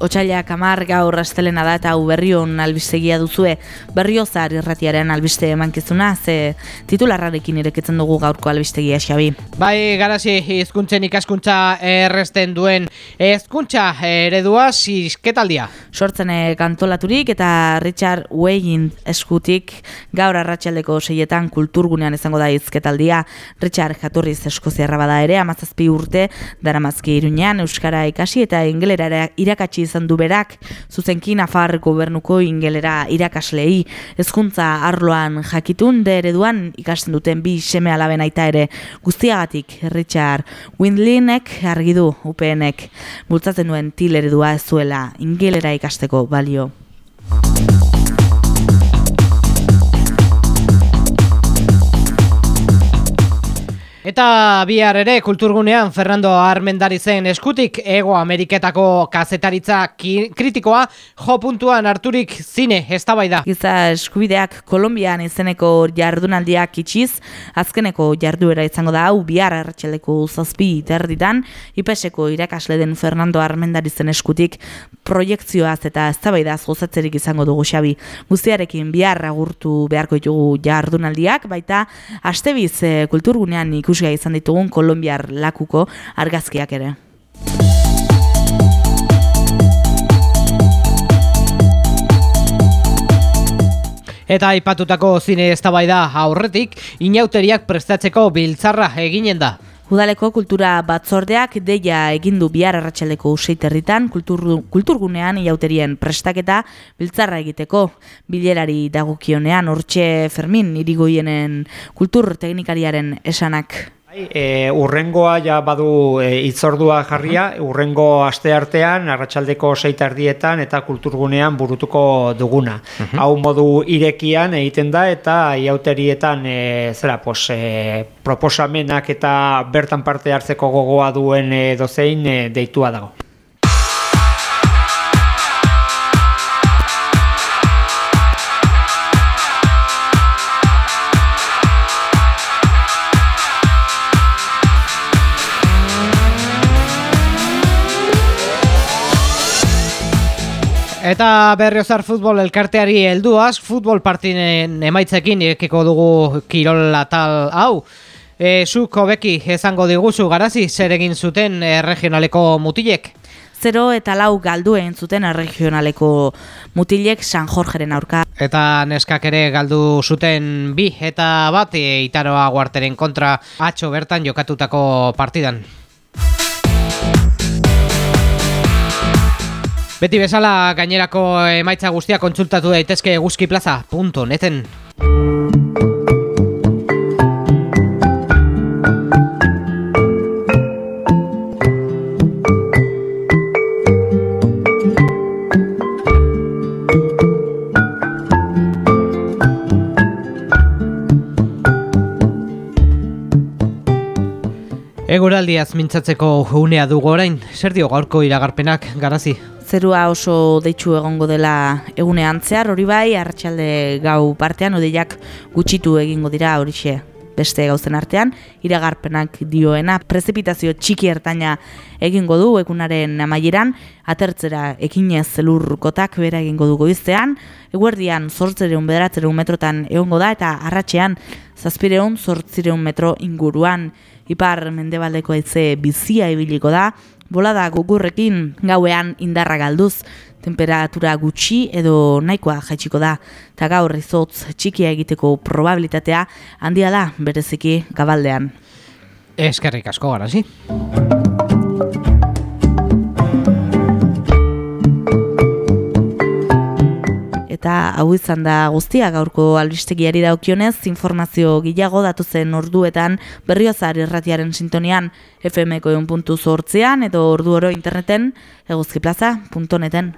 Otsailak amar gaur astelena da eta berrion albistegia duzue berriozar irratiaren albiste emankizuna ze titularrarekin ireketzen dugu gaurko albistegia xabi. Bai, garazi hizkuntzen ikaskuntza erresten duen hezkuntza eredua zizketaldia. Sortzen kantolaturik eta Richard Weigin eskutik gaur arratsaldeko seietan kulturgunean izango da hizketaldia. Richard jatorriz eskoziarra bada ere, amazazpi urte, daramazki irunean, Euskara ikasi eta ingelera irakatsi izan du berak, zuzenki Nafar gobernuko ingelera irakaslei, hezkuntza arloan jakitun de ereduan ikasten duten bi seme alaben aita ere. Guztiagatik Richard Windlinek argi du UPNek bultzatzen duen til eredua ez zuela ingelera ikasteko balio. Eta bihar ere kulturgunean Fernando Armendarizen eskutik Ego Ameriketako kazetaritza kritikoa jo puntuan harturik zine eztabaida. Giza eskubideak Kolombian izeneko jardunaldiak itxiz, azkeneko jarduera izango da hau bihar arratsaleko zazpi terditan, ipeseko irakasle den Fernando Armendarizen eskutik proiektzioaz eta eztabaida gozatzerik izango dugu xabi. Guztiarekin bihar agurtu beharko ditugu jardunaldiak, baita astebiz eh, kulturgunean ikus ikusgai izan ditugun Kolombiar lakuko argazkiak ere. Eta aipatutako zine eztabaida aurretik inauteriak prestatzeko biltzarra eginen da. Udaleko kultura batzordeak deia egindu bihar arratsaleko useiterritan kultur, kulturgunean iauterien prestaketa biltzarra egiteko bilerari dagokionean hortxe Fermin irigoienen kultur teknikariaren esanak. Bai, e, urrengoa ja badu e, itzordua jarria, urrengo aste artean, arratsaldeko seitardietan eta kulturgunean burutuko duguna. Mhm. Hau modu irekian egiten da eta iauterietan e, zera, pos, e, proposamenak eta bertan parte hartzeko gogoa duen e, dozein e, deitua dago. Eta berriozar futbol elkarteari helduaz, futbol partinen emaitzekin irekiko dugu kirola tal hau. E, zuk hobeki ezango diguzu garazi zer egin zuten e, regionaleko mutilek? Zero eta lau galdu egin zuten regionaleko mutilek San Jorgeren aurka. Eta neskak ere galdu zuten bi eta bat e, itaroa guarteren kontra atxo bertan jokatutako partidan. Beti bezala gainerako emaitza guztia kontsultatu daitezke eguzkiplaza.neten. Eguraldiaz mintzatzeko unea dugu orain, zer dio gaurko iragarpenak garazi? Zerua oso deitsu egongo dela egunean zehar, hori bai, arratsalde gau partean, odeiak gutxitu egingo dira horixe beste gauzen artean, iragarpenak dioena, prezipitazio txiki ertaina egingo du egunaren amaieran, atertzera ekinez zelurkotak bera egingo du goiztean, eguerdian zortzereun bederatzereun metrotan egongo da, eta arratxean zazpireun zortzireun metro inguruan, ipar mendebaldeko aize bizia ibiliko da, bolada gugurrekin gauean indarra galduz, temperatura gutxi edo nahikoa jaitsiko da, eta gaur izotz txikia egiteko probabilitatea handia da bereziki gabaldean. Eskerrik asko gara, eta hau izan da guztia gaurko albistegiari daukionez informazio gilago datu zen orduetan berriozar irratiaren sintonian fmko egun puntu edo ordu oro interneten eguzkiplaza.neten.